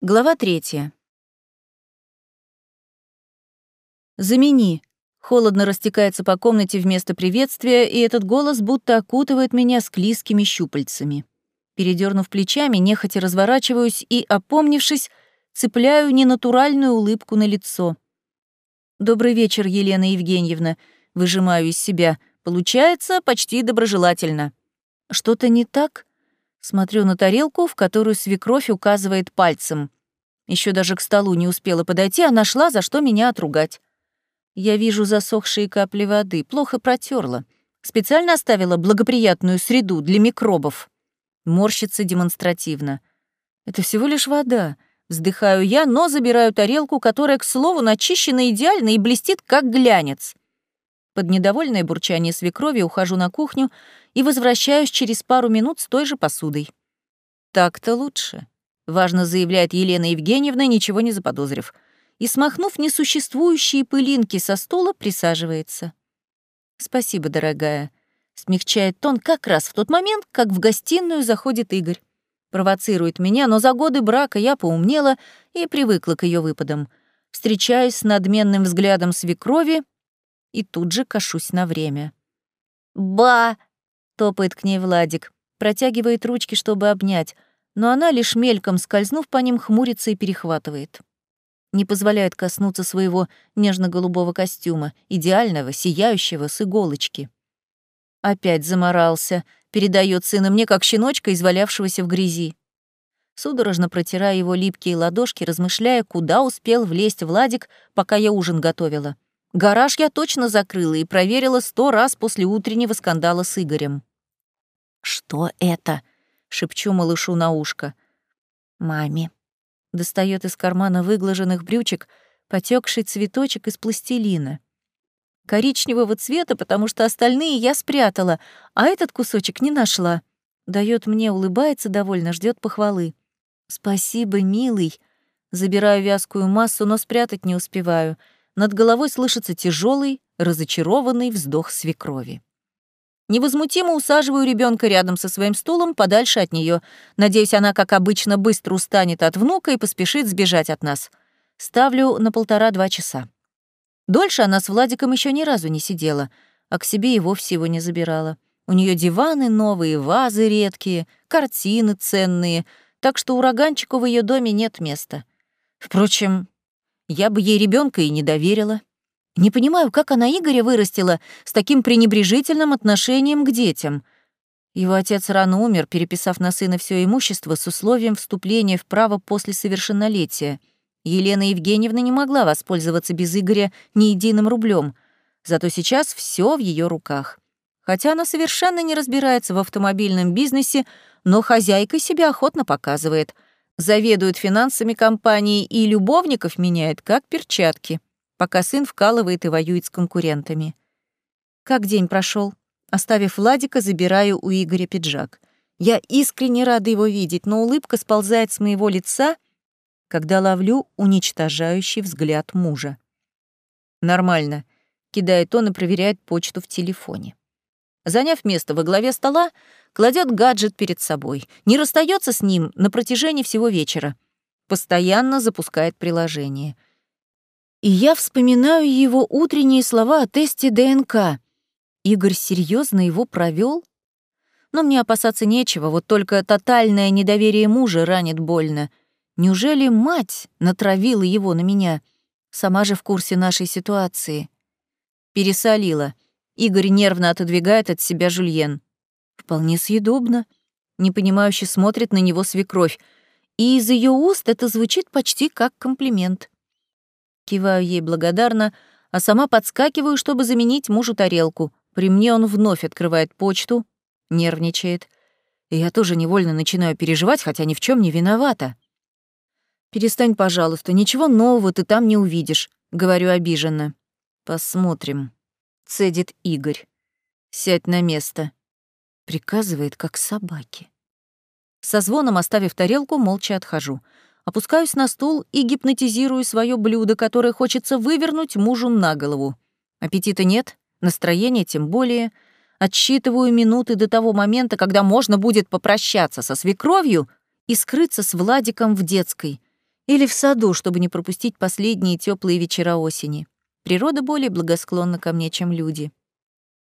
Глава третья. «Замени». Холодно растекается по комнате вместо приветствия, и этот голос будто окутывает меня склизкими щупальцами. Передернув плечами, нехотя разворачиваюсь и, опомнившись, цепляю ненатуральную улыбку на лицо. «Добрый вечер, Елена Евгеньевна», — выжимаю из себя. Получается почти доброжелательно. «Что-то не так?» Смотрю на тарелку, в которую свекровь указывает пальцем. Еще даже к столу не успела подойти, а нашла, за что меня отругать. Я вижу засохшие капли воды, плохо протерла. Специально оставила благоприятную среду для микробов. Морщится демонстративно. Это всего лишь вода. Вздыхаю я, но забираю тарелку, которая, к слову, начищена идеально и блестит, как глянец. Под недовольное бурчание свекрови ухожу на кухню и возвращаюсь через пару минут с той же посудой. «Так-то лучше», — важно заявляет Елена Евгеньевна, ничего не заподозрив. И, смахнув несуществующие пылинки со стула, присаживается. «Спасибо, дорогая», — смягчает тон как раз в тот момент, как в гостиную заходит Игорь. Провоцирует меня, но за годы брака я поумнела и привыкла к ее выпадам. Встречаюсь с надменным взглядом свекрови, и тут же кашусь на время. «Ба!» — топает к ней Владик, протягивает ручки, чтобы обнять, но она, лишь мельком скользнув по ним, хмурится и перехватывает. Не позволяет коснуться своего нежно-голубого костюма, идеального, сияющего, с иголочки. Опять заморался, передает сына мне, как щеночка, извалявшегося в грязи. Судорожно протирая его липкие ладошки, размышляя, куда успел влезть Владик, пока я ужин готовила. Гараж я точно закрыла и проверила сто раз после утреннего скандала с Игорем. «Что это?» — шепчу малышу на ушко. «Маме». Достает из кармана выглаженных брючек потекший цветочек из пластилина. Коричневого цвета, потому что остальные я спрятала, а этот кусочек не нашла. Дает мне, улыбается довольно, ждет похвалы. «Спасибо, милый». Забираю вязкую массу, но спрятать не успеваю — над головой слышится тяжелый, разочарованный вздох свекрови. Невозмутимо усаживаю ребенка рядом со своим стулом, подальше от нее. Надеюсь, она, как обычно, быстро устанет от внука и поспешит сбежать от нас. Ставлю на полтора-два часа. Дольше она с Владиком еще ни разу не сидела, а к себе и вовсе его не забирала. У нее диваны новые, вазы редкие, картины ценные, так что ураганчику в ее доме нет места. Впрочем, я бы ей ребенка и не доверила. Не понимаю, как она Игоря вырастила с таким пренебрежительным отношением к детям. Его отец рано умер, переписав на сына все имущество с условием вступления в право после совершеннолетия. Елена Евгеньевна не могла воспользоваться без Игоря ни единым рублем, зато сейчас все в ее руках. Хотя она совершенно не разбирается в автомобильном бизнесе, но хозяйка себя охотно показывает — заведует финансами компании и любовников меняет как перчатки, пока сын вкалывает и воюет с конкурентами. Как день прошел? Оставив Владика, забираю у Игоря пиджак. Я искренне рада его видеть, но улыбка сползает с моего лица, когда ловлю уничтожающий взгляд мужа. «Нормально», — кидает он и проверяет почту в телефоне. Заняв место во главе стола, кладет гаджет перед собой, не расстается с ним на протяжении всего вечера, постоянно запускает приложение. И я вспоминаю его утренние слова о тесте ДНК. Игорь серьезно его провел? Но мне опасаться нечего, вот только тотальное недоверие мужа ранит больно. Неужели мать натравила его на меня? Сама же в курсе нашей ситуации. Пересолила. Игорь нервно отодвигает от себя жульен. Вполне съедобно. Непонимающе смотрит на него свекровь, и из ее уст это звучит почти как комплимент. Киваю ей благодарно, а сама подскакиваю, чтобы заменить мужу тарелку. При мне он вновь открывает почту, нервничает. И я тоже невольно начинаю переживать, хотя ни в чем не виновата. «Перестань, пожалуйста, ничего нового ты там не увидишь», — говорю обиженно. «Посмотрим», — цедит Игорь. «Сядь на место», Приказывает, как собаке. Со звоном оставив тарелку, молча отхожу. Опускаюсь на стул и гипнотизирую свое блюдо, которое хочется вывернуть мужу на голову. Аппетита нет, настроения тем более. Отсчитываю минуты до того момента, когда можно будет попрощаться со свекровью и скрыться с Владиком в детской. Или в саду, чтобы не пропустить последние теплые вечера осени. Природа более благосклонна ко мне, чем люди.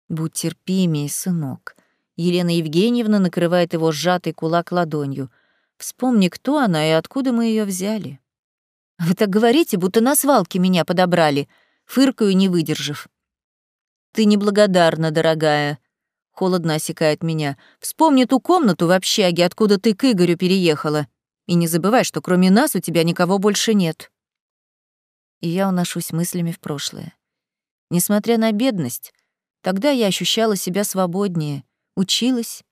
Будь терпимее, сынок. Елена Евгеньевна накрывает его сжатый кулак ладонью. Вспомни, кто она и откуда мы ее взяли. Вы так говорите, будто на свалке меня подобрали, фыркаю, не выдержав. Ты неблагодарна, дорогая. Холодно осекает меня. Вспомни ту комнату в общаге, откуда ты к Игорю переехала. И не забывай, что кроме нас у тебя никого больше нет. И я уношусь мыслями в прошлое. Несмотря на бедность, тогда я ощущала себя свободнее, училась,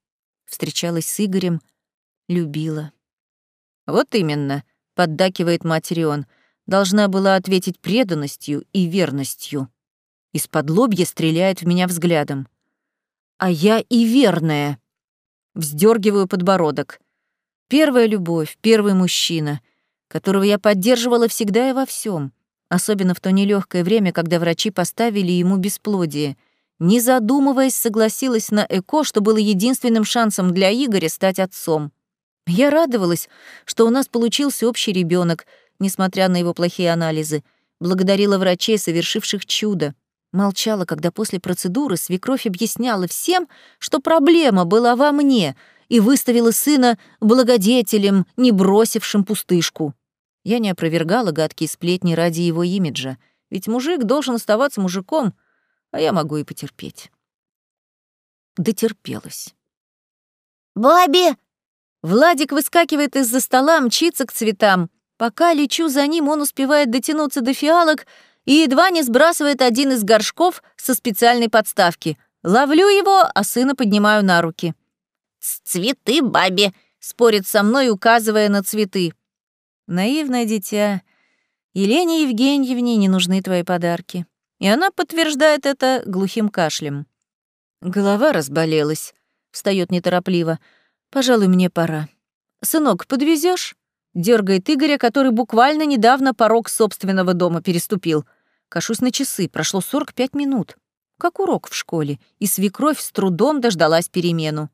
встречалась с Игорем, любила. Вот именно, поддакивает Материон, должна была ответить преданностью и верностью. Из-под лобья стреляет в меня взглядом. А я и верная. Вздергиваю подбородок. Первая любовь, первый мужчина, которого я поддерживала всегда и во всем, особенно в то нелегкое время, когда врачи поставили ему бесплодие. Не задумываясь, согласилась на ЭКО, что было единственным шансом для Игоря стать отцом. Я радовалась, что у нас получился общий ребенок, несмотря на его плохие анализы, благодарила врачей, совершивших чудо. Молчала, когда после процедуры свекровь объясняла всем, что проблема была во мне — и выставила сына благодетелем, не бросившим пустышку. Я не опровергала гадкие сплетни ради его имиджа, ведь мужик должен оставаться мужиком, а я могу и потерпеть. Дотерпелась. «Баби!» Владик выскакивает из-за стола, мчится к цветам. Пока лечу за ним, он успевает дотянуться до фиалок и едва не сбрасывает один из горшков со специальной подставки. Ловлю его, а сына поднимаю на руки. «Цветы бабе!» — спорит со мной, указывая на цветы. Наивное дитя. Елене Евгеньевне не нужны твои подарки. И она подтверждает это глухим кашлем. Голова разболелась. Встает неторопливо. Пожалуй, мне пора. Сынок, подвезешь? Дергает Игоря, который буквально недавно порог собственного дома переступил. Кашусь на часы, прошло 45 минут. Как урок в школе, и свекровь с трудом дождалась перемену.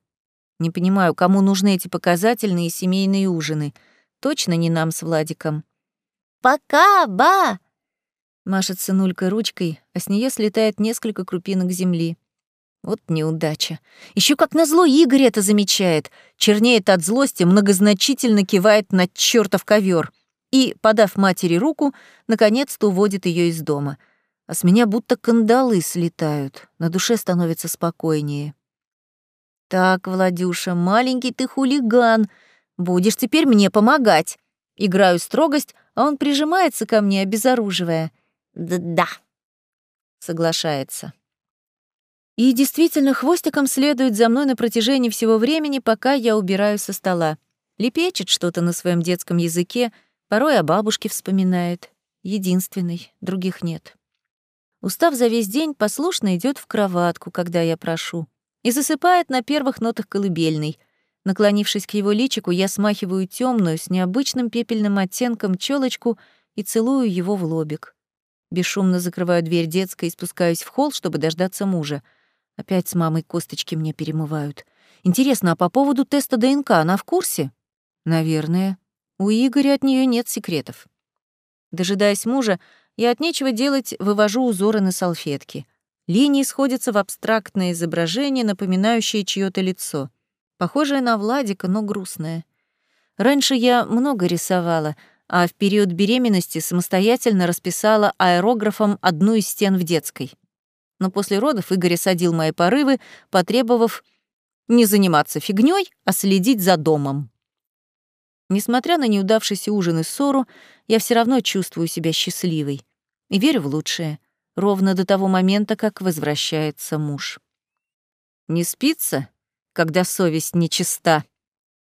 Не понимаю, кому нужны эти показательные семейные ужины. Точно не нам с Владиком. «Пока, ба!» Машет сынулька ручкой, а с нее слетает несколько крупинок земли. Вот неудача. Еще как назло Игорь это замечает. Чернеет от злости, многозначительно кивает на чертов ковер и, подав матери руку, наконец-то уводит ее из дома. А с меня будто кандалы слетают. На душе становится спокойнее. «Так, Владюша, маленький ты хулиган. Будешь теперь мне помогать». Играю строгость, а он прижимается ко мне, обезоруживая. «Да-да», — соглашается. И действительно, хвостиком следует за мной на протяжении всего времени, пока я убираю со стола. Лепечет что-то на своем детском языке, порой о бабушке вспоминает. Единственный, других нет. Устав за весь день, послушно идет в кроватку, когда я прошу и засыпает на первых нотах колыбельной. Наклонившись к его личику, я смахиваю темную с необычным пепельным оттенком челочку и целую его в лобик. Бесшумно закрываю дверь детской и спускаюсь в холл, чтобы дождаться мужа. Опять с мамой косточки мне перемывают. Интересно, а по поводу теста ДНК она в курсе? Наверное. У Игоря от нее нет секретов. Дожидаясь мужа, я от нечего делать вывожу узоры на салфетки. Линии сходятся в абстрактное изображение, напоминающее чье то лицо. Похожее на Владика, но грустное. Раньше я много рисовала, а в период беременности самостоятельно расписала аэрографом одну из стен в детской. Но после родов Игорь садил мои порывы, потребовав не заниматься фигнёй, а следить за домом. Несмотря на неудавшийся ужин и ссору, я все равно чувствую себя счастливой и верю в лучшее ровно до того момента, как возвращается муж. «Не спится, когда совесть нечиста?»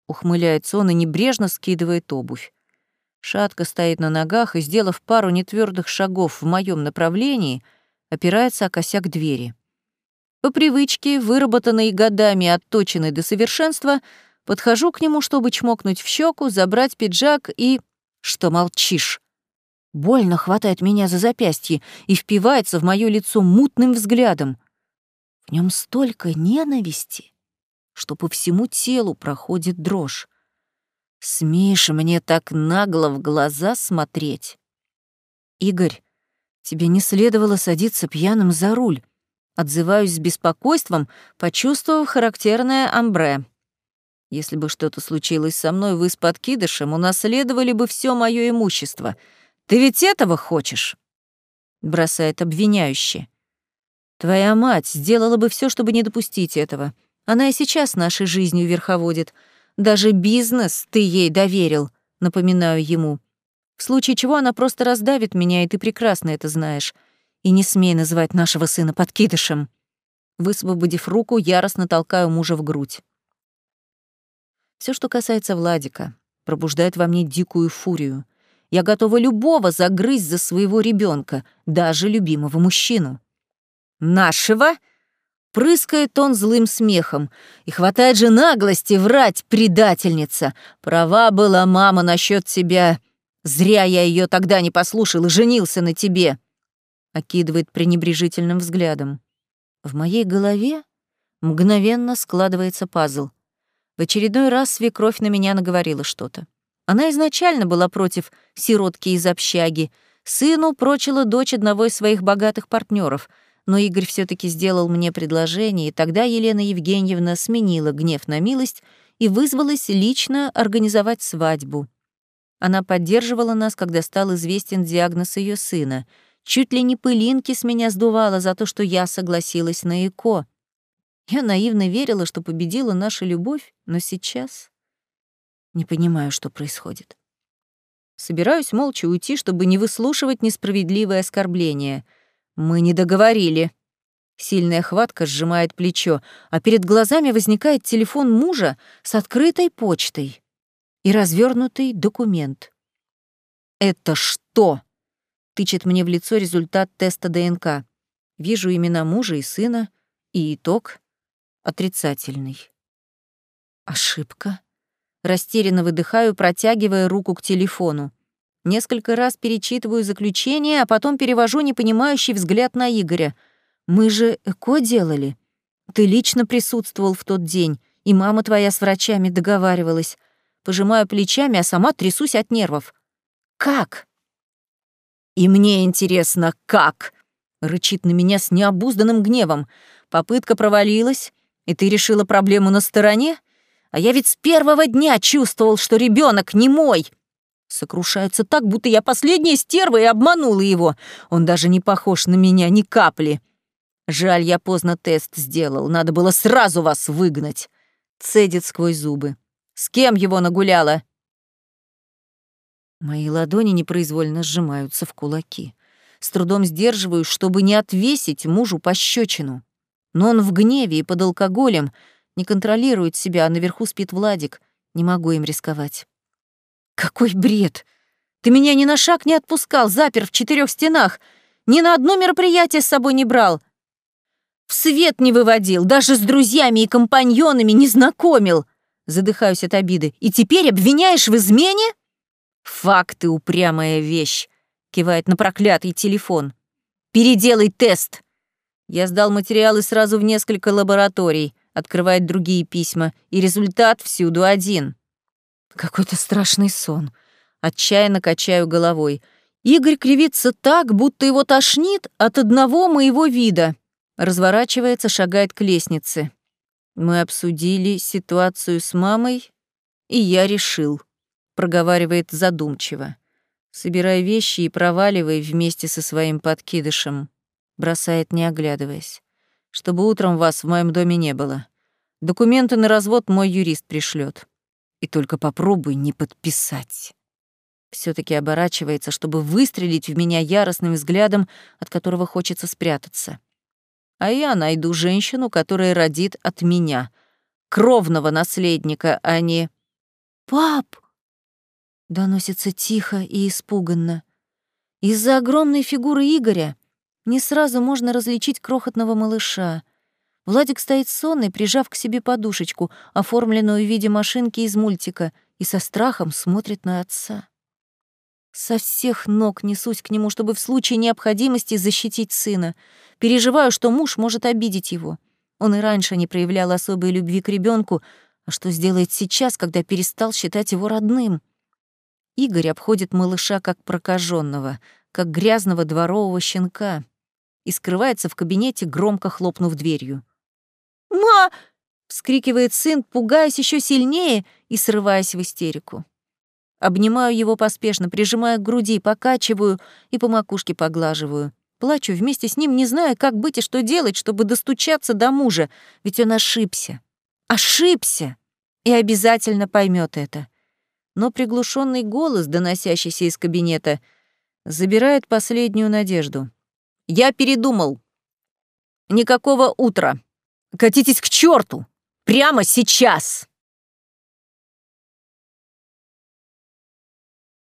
Ухмыляется он и небрежно скидывает обувь. Шатко стоит на ногах и, сделав пару нетвердых шагов в моем направлении, опирается о косяк двери. По привычке, выработанной годами, отточенной до совершенства, подхожу к нему, чтобы чмокнуть в щеку, забрать пиджак и... Что молчишь? больно хватает меня за запястье и впивается в моё лицо мутным взглядом. В нем столько ненависти, что по всему телу проходит дрожь. Смеешь мне так нагло в глаза смотреть? Игорь, тебе не следовало садиться пьяным за руль. Отзываюсь с беспокойством, почувствовав характерное амбре. Если бы что-то случилось со мной, вы с подкидышем унаследовали бы все мое имущество. Ты ведь этого хочешь?» Бросает обвиняюще. «Твоя мать сделала бы все, чтобы не допустить этого. Она и сейчас нашей жизнью верховодит. Даже бизнес ты ей доверил, напоминаю ему. В случае чего она просто раздавит меня, и ты прекрасно это знаешь. И не смей называть нашего сына подкидышем. Высвободив руку, яростно толкаю мужа в грудь. Все, что касается Владика, пробуждает во мне дикую фурию. Я готова любого загрызть за своего ребенка, даже любимого мужчину. «Нашего?» Прыскает он злым смехом. И хватает же наглости врать, предательница. Права была мама насчет тебя. Зря я ее тогда не послушал и женился на тебе. Окидывает пренебрежительным взглядом. В моей голове мгновенно складывается пазл. В очередной раз свекровь на меня наговорила что-то. Она изначально была против сиротки из общаги. Сыну прочила дочь одного из своих богатых партнеров — но Игорь все таки сделал мне предложение, и тогда Елена Евгеньевна сменила гнев на милость и вызвалась лично организовать свадьбу. Она поддерживала нас, когда стал известен диагноз ее сына. Чуть ли не пылинки с меня сдувала за то, что я согласилась на ЭКО. Я наивно верила, что победила наша любовь, но сейчас не понимаю, что происходит. Собираюсь молча уйти, чтобы не выслушивать несправедливое оскорбление — мы не договорили. Сильная хватка сжимает плечо, а перед глазами возникает телефон мужа с открытой почтой и развернутый документ. «Это что?» — тычет мне в лицо результат теста ДНК. Вижу имена мужа и сына, и итог отрицательный. Ошибка. Растерянно выдыхаю, протягивая руку к телефону. Несколько раз перечитываю заключение, а потом перевожу непонимающий взгляд на Игоря. «Мы же ЭКО делали. Ты лично присутствовал в тот день, и мама твоя с врачами договаривалась. Пожимаю плечами, а сама трясусь от нервов. Как?» «И мне интересно, как?» — рычит на меня с необузданным гневом. «Попытка провалилась, и ты решила проблему на стороне? А я ведь с первого дня чувствовал, что ребенок не мой!» Сокрушается так, будто я последняя стерва и обманула его. Он даже не похож на меня ни капли. Жаль, я поздно тест сделал. Надо было сразу вас выгнать. Цедит сквозь зубы. С кем его нагуляла? Мои ладони непроизвольно сжимаются в кулаки. С трудом сдерживаю, чтобы не отвесить мужу пощечину. Но он в гневе и под алкоголем, не контролирует себя, а наверху спит Владик. Не могу им рисковать. Какой бред! Ты меня ни на шаг не отпускал, запер в четырех стенах, ни на одно мероприятие с собой не брал. В свет не выводил, даже с друзьями и компаньонами не знакомил. Задыхаюсь от обиды. И теперь обвиняешь в измене? Факты, упрямая вещь. Кивает на проклятый телефон. Переделай тест. Я сдал материалы сразу в несколько лабораторий, открывает другие письма, и результат всюду один. Какой-то страшный сон. Отчаянно качаю головой. Игорь кривится так, будто его тошнит от одного моего вида. Разворачивается, шагает к лестнице. Мы обсудили ситуацию с мамой, и я решил, проговаривает задумчиво. Собирай вещи и проваливай вместе со своим подкидышем. Бросает, не оглядываясь. Чтобы утром вас в моем доме не было. Документы на развод мой юрист пришлет. И только попробуй не подписать. все таки оборачивается, чтобы выстрелить в меня яростным взглядом, от которого хочется спрятаться. А я найду женщину, которая родит от меня. Кровного наследника, а не... «Пап!» — доносится тихо и испуганно. Из-за огромной фигуры Игоря не сразу можно различить крохотного малыша — Владик стоит сонный, прижав к себе подушечку, оформленную в виде машинки из мультика, и со страхом смотрит на отца. Со всех ног несусь к нему, чтобы в случае необходимости защитить сына. Переживаю, что муж может обидеть его. Он и раньше не проявлял особой любви к ребенку, А что сделает сейчас, когда перестал считать его родным? Игорь обходит малыша как прокаженного, как грязного дворового щенка и скрывается в кабинете, громко хлопнув дверью. «Ма!» — вскрикивает сын, пугаясь еще сильнее и срываясь в истерику. Обнимаю его поспешно, прижимая к груди, покачиваю и по макушке поглаживаю. Плачу вместе с ним, не зная, как быть и что делать, чтобы достучаться до мужа, ведь он ошибся. Ошибся! И обязательно поймет это. Но приглушенный голос, доносящийся из кабинета, забирает последнюю надежду. «Я передумал. Никакого утра. Катитесь к черту! Прямо сейчас!»